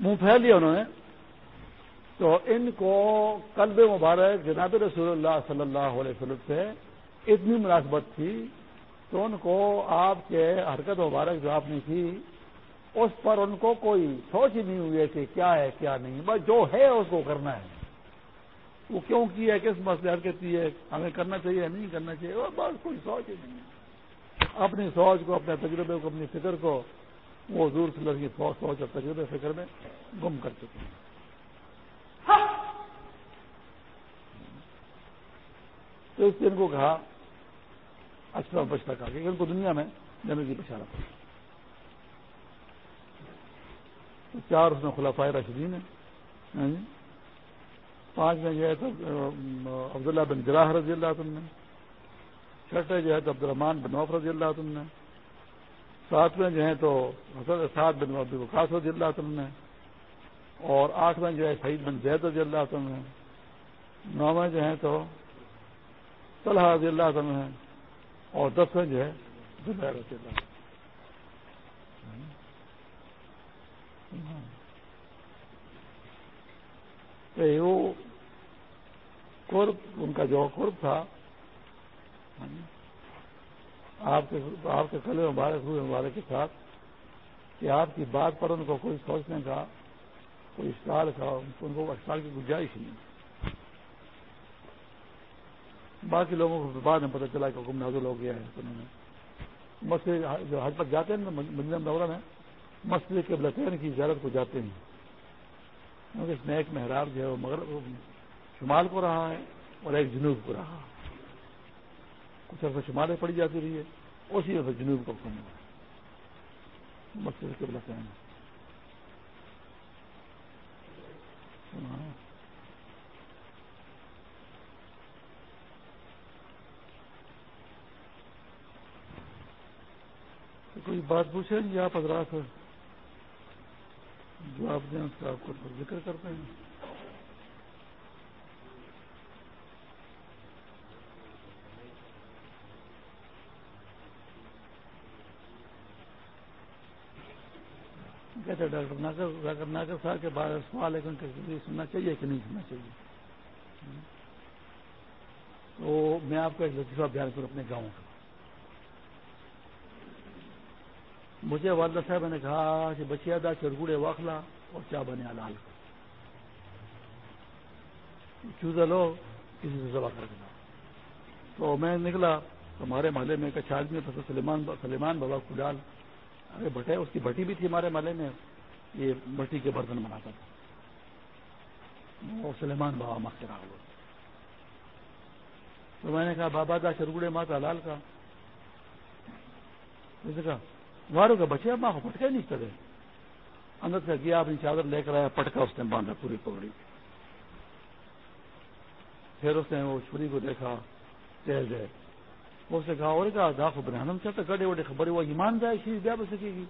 منہ پھیل لیا انہوں نے۔ تو ان کو قلب مبارک جناب رسول اللہ صلی اللہ علیہ وسلم سے اتنی مناسبت تھی تو ان کو آپ کے حرکت مبارک جو آپ نے کی، اس پر ان کو کوئی سوچ ہی نہیں ہوئی کہ کیا ہے، کیا نہیں۔ بس جو ہے، اس کو کرنا ہے۔ وہ کیوں کی ہے، کس مسئلے حرکت کی ہے، ہمیں کرنا چاہیے نہیں کرنا چاہیے بس کوئی سوچ ہی نہیں۔ اپنی سوچ کو، اپنے تجربے کو، اپنی فکر کو وہ حضور صلی اللہ کی سوچ اور تجربے فکر میں گم کر چکے ہیں۔ تو اس دن کو کہا اچھا بچتا کہا کہ ان کو دنیا میں جنگ کی بشارت تو چار اس میں خلافائے راشدین ہیں۔ ہاں جی۔ پانچ میں جو ہے تو عبداللہ بن جراح رضی اللہ تم نے۔ چھٹے جو ہے تو عبد الرحمان بن نوف رضی اللہ تم نے۔ ساتویں جو ہے تو سات بن وقاص رضی اللہ تم نے۔ اور آٹھویں جو ہے سعید بن زید رضی اللہ تم نے۔ نویں جو ہے تو طلحہ رضی اللہ تم ہے اور دسویں جو ہے زبیر رضی اللہ وہ قرب، ان کا جو قرب تھا، آپ کے آپ کے کلے مبارک ہوئے مبارک کے ساتھ کہ آپ کی بات پر ان کو کوئی سوچنے کا، کوئی اسٹال کا، ان کو اسٹال کی گنجائش نہیں۔ باقی لوگوں کو بعد میں پتہ چلا کہ حکم نازل ہو گیا ہے۔ انہوں نے مسجد جو حج پر جاتے ہیں نا دورہ میں، مسجد کے بلطین کی زیارت کو جاتے ہیں۔ کیونکہ اس میں ایک محراب جو ہے وہ مگر شمال کو رہا ہے اور ایک جنوب کو رہا کچھ عرصہ شمالیں پڑی جاتی رہی ہے، اسی عرصہ جنوب کو کم ہوا۔ مسجد کے بلطین کوئی بات پوچھیں گے آپ حضرات جو آپ دیں اس کا آپ کو ذکر کرتے ہیں۔ کہتے ڈاکٹر ناگر ڈاکٹر ناگر صاحب کے بارے سوال ہے کہ سننا چاہیے کہ نہیں سننا چاہیے۔ تو میں آپ کو ایک لطیفہ بیان کروں اپنے گاؤں کا۔ مجھے والدہ صاحب نے کہا کہ بچیا دا چرگوڑے واخلا اور چا بنے لال چوزا لو؟ کسی سے سوا کر کے تو میں نکلا، ہمارے محلے میں ایک اچھا آدمی تھا سلیمان سلیمان بابا کلال ارے بٹے اس کی بٹی بھی تھی ہمارے محلے میں۔ یہ بٹی کے برتن بناتا تھا۔ وہ سلیمان بابا مت کرا ہوا تو میں نے کہا، بابا دا چرگوڑے ماتا لال کا کہا مارو کا بچے ماں کو پٹکے نہیں کرے۔ اندر سے گیا اپنی چادر لے کر آیا، پٹکا اس نے باندھا، پوری پگڑی پھر اس نے وہ چھری کو دیکھا، تیز ہے۔ اس نے کہا، اور کہا داخ برہنم چاہتا گڑے وڈے خبر وہ ایمان جائے شیری بیا بس سکے گی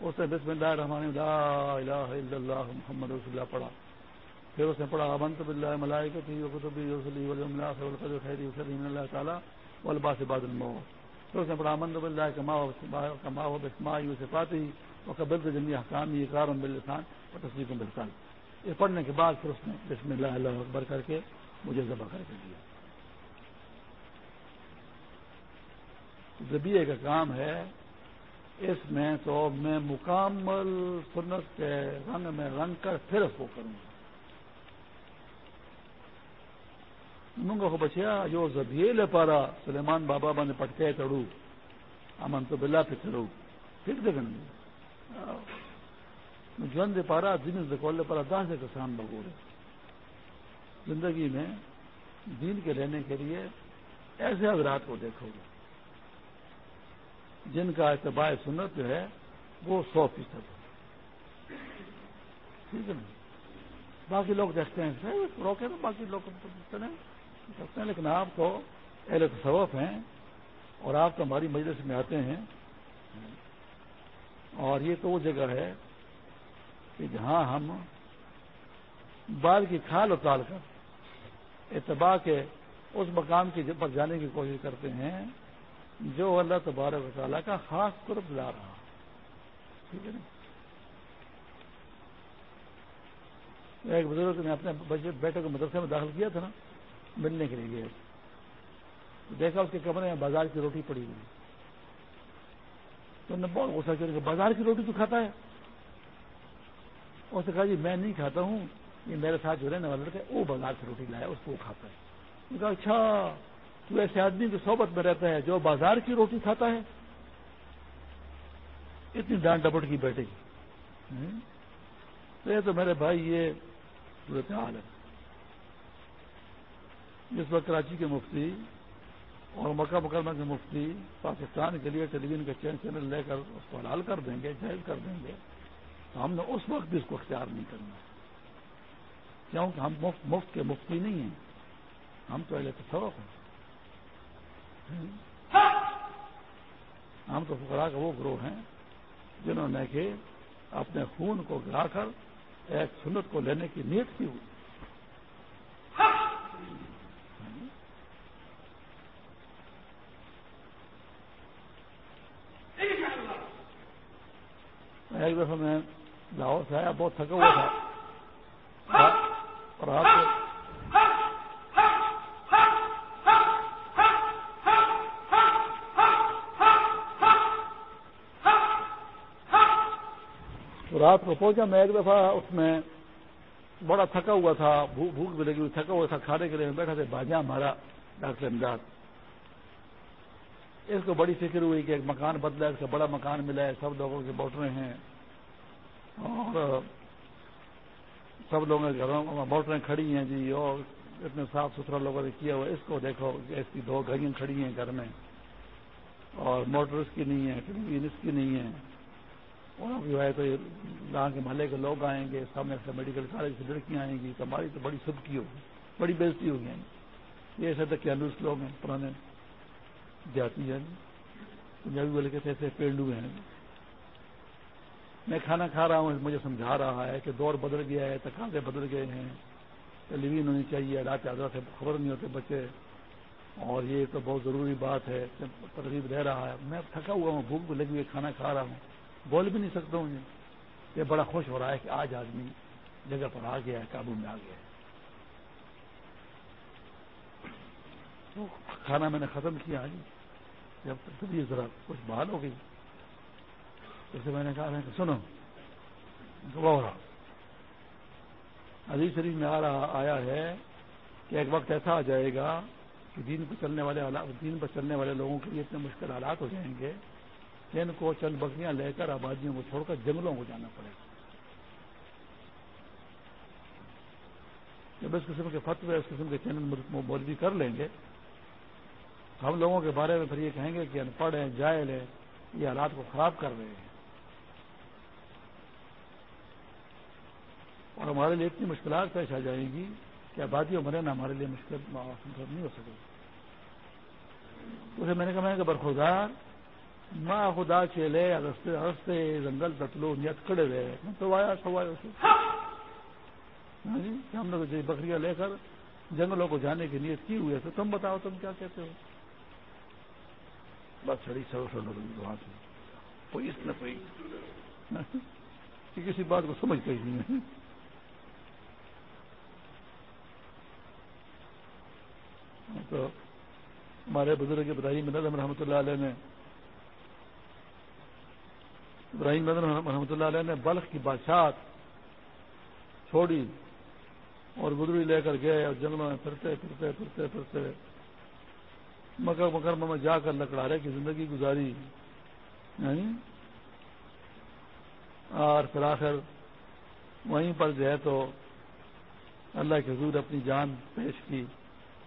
اس نے بسم اللہ الرحمن لا الہ الا اللہ محمد رسول اللہ پڑھا۔ پھر اس نے پڑھا امنت باللہ ملائکتی وکتبی رسلی والیوم الاخر والقدر خیری وشر من اللہ تعالی والباس بعد الموت۔ پھر اس نے پڑھا امنت باللہ کما کما ہو بسمائی و صفاتی وقبلت جمعی حکامی اقرارم باللسان و تصدیق بالقلب یہ پڑھنے کے بعد پھر اس نے بسم اللہ اللہ اکبر کر کے مجھے ذبح کر کے دیا۔ ذبیعے کا کام ہے اس میں تو میں مکمل سنت کے رنگ میں رنگ کر پھر اس کو کروں۔ گا منگا کو بچیا جو زبیے لے پارا سلیمان بابا بنے پٹکے چڑھو امن تو بلا پہ چڑھو پھر دے گا جن دے پارا دن دکول پارا دس کسان بگوڑے زندگی میں دین کے لینے کے لیے ایسے حضرات کو دیکھو گے۔ جن کا اتباع سنت جو ہے، وہ سو فیصد ہے۔ ٹھیک ہے نا؟ باقی لوگ دیکھتے ہیں، روکے نا باقی لوگ کرتے ہیں لیکن آپ تو اہل تصوف ہیں اور آپ تو ہماری مجلس میں آتے ہیں۔ اور یہ تو وہ جگہ ہے کہ جہاں ہم بال کی کھال اتال کر اتباع کے اس مقام کی پر جانے کی کوشش کرتے ہیں جو اللہ تبارک و تعالیٰ کا خاص قرب لا رہا۔ ٹھیک ہے نا؟ ایک بزرگ نے اپنے بیٹے کو مدرسے میں داخل کیا تھا نا۔ ملنے کے لیے گئے۔ دیکھا اس کے کمرے میں بازار کی روٹی پڑی ہوئی۔ تو نے بہت غصہ کیا کہ بازار کی روٹی تو کھاتا ہے۔ اس نے کہا جی میں نہیں کھاتا ہوں، یہ میرے ساتھ جو رہنے والا لڑکا وہ بازار کی روٹی لایا، اس کو وہ کھاتا ہے۔ کہا اچھا تو ایسے آدمی کی صحبت میں رہتا ہے، جو بازار کی روٹی کھاتا ہے، اتنی ڈانٹ ڈپٹ کی بیٹھے گی تو یہ تو میرے بھائی، یہ صورت حال ہے۔ جس وقت کراچی کے مفتی اور مکہ مکرمہ کے مفتی پاکستان کے لیے ٹیلی ویژن کے چین چینل لے کر اس کو حلال کر دیں گے، جائز کر دیں گے، تو ہم نے اس وقت بھی اس کو اختیار نہیں کرنا۔ کیونکہ ہم مفت مفت کے مفتی نہیں ہیں۔ ہم تو اہل تصوف ہیں۔ ہم تو فکرا کا وہ گروہ ہیں جنہوں نے کہ اپنے خون کو گرا کر ایک سنت کو لینے کی نیت کی ہوئی۔ ایک دفعہ میں لاہور سے آیا، بہت تھکا ہوا تھا۔ اور آپ رات کو پہنچا۔ میں ایک دفعہ اس میں بڑا تھکا ہوا تھا، بھوک بھی لگی ہوئی، تھکا ہوا تھا، کھانے کے لیے بیٹھا تھا، باجا ہمارا ڈاکٹر امداد۔ اس کو بڑی فکر ہوئی کہ ایک مکان بدلا ہے اس کا بڑا مکان ملا ہے، سب لوگوں کے موٹریں ہیں۔ اور سب لوگوں کے گھروں موٹریں کھڑی ہیں جی اور اتنے صاف ستھرا لوگوں نے کیا ہوا۔ اس کو دیکھو، اس کی دو گھڑیاں کھڑی ہیں گھر میں۔ اور موٹر اس کی نہیں ہے اس کی نہیں ہے۔ اور جو ہے تو یہاں کے محلے کے لوگ آئیں گے، سامنے سے میڈیکل کالج سے لڑکیاں آئیں گی، تو ہماری تو بڑی سب کی ہوگی بڑی بےزتی ہوگی یہ ایسے تک کہ لوگ ہیں، پرانے جاتی ہیں۔ پنجابی بولے کے ایسے پیڑو ہیں۔ میں کھانا کھا رہا ہوں، مجھے سمجھا رہا ہے کہ دور بدل گیا ہے، تقاضے بدل گئے ہیں۔ ٹیلی ویژن ہونی چاہیے رات چادر سے خبر نہیں ہوتے بچے۔ اور یہ تو بہت ضروری بات ہے، تقریب رہ رہا ہے۔ میں تھکا ہوا ہوں، بھوک بھی لگی ہوئی، کھانا کھا رہا ہوں۔ بول بھی نہیں سکتا ہوں۔ یہ بڑا خوش ہو رہا ہے کہ آج آدمی جگہ پر آ گیا ہے، قابو میں آ گیا ہے۔ کھانا میں نے ختم کیا جی۔ جب تک ذرا کچھ بحال ہو گئی۔ جیسے میں نے کہا کہ سنو۔ ہو رہا عزیز شریف میں آ رہا، آیا ہے کہ ایک وقت ایسا آ جائے گا کہ دین پر چلنے والے دین پر چلنے والے لوگوں کے لیے اتنے مشکل حالات ہو جائیں گے ان کو چند بکریاں لے کر آبادیوں کو چھوڑ کر جنگلوں کو جانا پڑے۔ گا جب اس قسم کے فتوے، اس قسم کے چینل مولوی کر لیں گے ہم لوگوں کے بارے میں پھر یہ کہیں گے کہ ان پڑھ ہیں جائل ہے یہ حالات کو خراب کر رہے ہیں۔ اور ہمارے لیے اتنی مشکلات پیش آ جائیں گی کہ آبادیوں میں رہنا ہمارے لیے مشکل نہیں ہو سکے۔ اسے میں نے کہا کہ برخودار ماں خدا چیلے رستے رستے جنگل تتلو نیت کڑے رہے تو آیا سو آیا اسے ہاں جی، ہم لوگ بکریاں لے کر جنگلوں کو جانے کی نیت کی ہوئے تو تم بتاؤ، تم کیا کہتے ہو؟ بس چھڑی سر سر وہاں سے کوئی اس نہ کوئی کسی بات کو سمجھ پائی نہیں تو ہمارے بزرگ ابراہیم نظم رحمۃ اللہ علیہ نے، ابراہیم نظم رحمۃ اللہ علیہ نے بلخ کی بادشاہ چھوڑی اور گدری لے کر گئے اور جنگلوں میں پھرتے پھرتے پھرتے پھرتے۔ مکر مکرمہ میں جا کر لکڑارے کی زندگی گزاری۔ یعنی اور پھر آخر وہیں پر جو ہے تو اللہ کے حضور اپنی جان پیش کی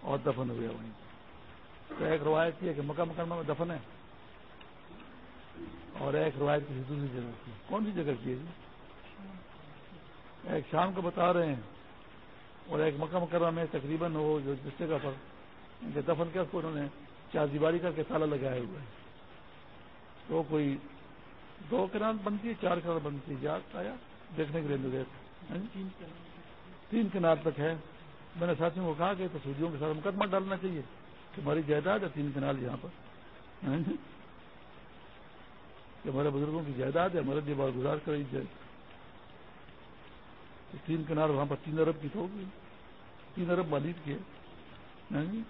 اور دفن ہوئے وہیں۔ تو ایک روایت ہے کہ مکہ مکرمہ میں دفن ہے۔ اور ایک روایت کسی دوسری جگہ کی۔ کون سی جگہ کی ہے جی؟ ایک شام کو بتا رہے ہیں اور ایک مکہ مکرمہ میں تقریباً وہ جو جس جگہ پر دفن کیا اس کو انہوں نے چار دیواری کر کے تالا لگائے ہوئے تو کوئی دو کنال بنتی ہے چار کنال بنتی ہے۔ یاد آیا؟ دیکھنے کے لیے مجھے ہاں جی؟ تین کنال۔ تک ہے۔ میں نے ساتھیوں کو کہا کہ تو سوجیوں کے ساتھ مقدمہ ڈالنا چاہیے کہ ہماری جائیداد ہے تین کنال یہاں پر۔ ہاں جی؟ کہ ہمارے بزرگوں کی جائیداد ہے ہمارے لیے بار گزار کر جائے تین کنال وہاں پر تین ارب کی تو ہوگی تین ارب مالک کی ہاں جی؟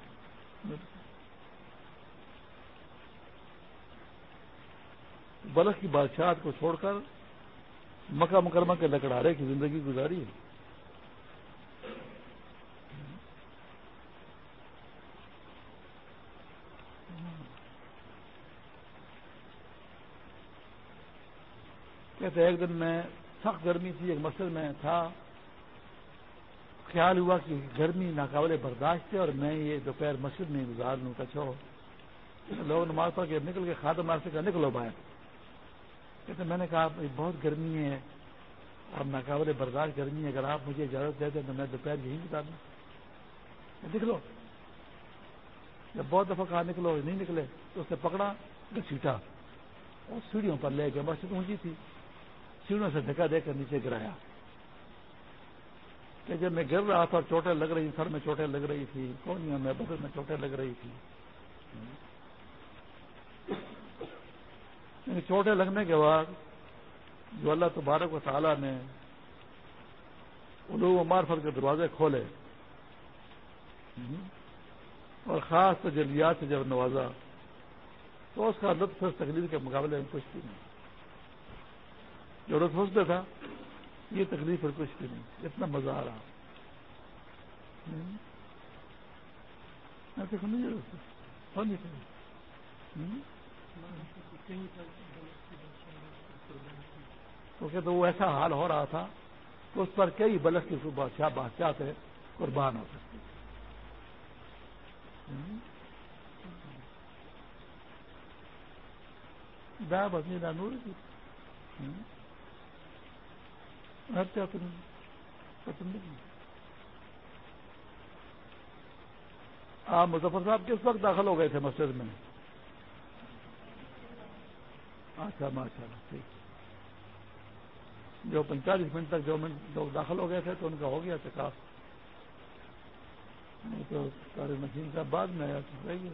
بلخ کی بادشاہ کو چھوڑ کر مکہ مکرمہ کے لکڑارے کی زندگی گزاری ہے۔ کہتے ایک دن میں سخت گرمی تھی، ایک مسجد میں تھا۔ خیال ہوا کہ گرمی ناقابل برداشت ہے اور میں یہ دوپہر مسجد میں گزار لوں کچھ لوگ نماز پڑھ کے نکل کے خادم مار سے کہا نکلو باہر کہتے میں نے کہا بہت گرمی ہے۔ اور ناقابل برداشت گرمی ہے۔ اگر آپ مجھے اجازت دے دیں تو میں دوپہر یہی بتا دوں نکلو۔ جب بہت دفعہ کہا نکلو نہیں نکلے، تو اس نے پکڑا چھیٹا اور سیڑھیوں پر لے کے مسجد اونچی تھی۔ سیڑھیوں سے دھکا دے کر نیچے گرایا۔ کہ جب میں گر رہا تھا چوٹیں لگ رہی سر میں چوٹیں لگ رہی تھی کون میں بدل میں چوٹیں لگ رہی تھی یعنی چوٹیں لگنے کے بعد جو اللہ تبارک و تعالیٰ نے علوم و مارفت کے دروازے کھولے۔ اور خاص تجلیات سے جب نوازا، تو اس کا لطف اس تقریر کے مقابلے میں کچھ بھی نہیں۔ جو لطف اس پہ تھا یہ تکلیف پر کچھ بھی نہیں اتنا مزہ آ رہا۔ کیونکہ تو وہ ایسا حال ہو رہا تھا کہ اس پر کئی بلک کی بادشاہ بادشاہ تھے قربان ہو سکتے۔ دا بسنی نور۔ کی آپ مظفر صاحب کس وقت داخل ہو گئے تھے مسجد میں؟ اچھا ماشاء اللہ، ٹھیک۔ جو پینتالیس منٹ تک جو منٹ لوگ داخل ہو گئے تھے تو ان کا ہو گیا چکاف تو سارے مشین کا بعد میں آیا تو رہ گیا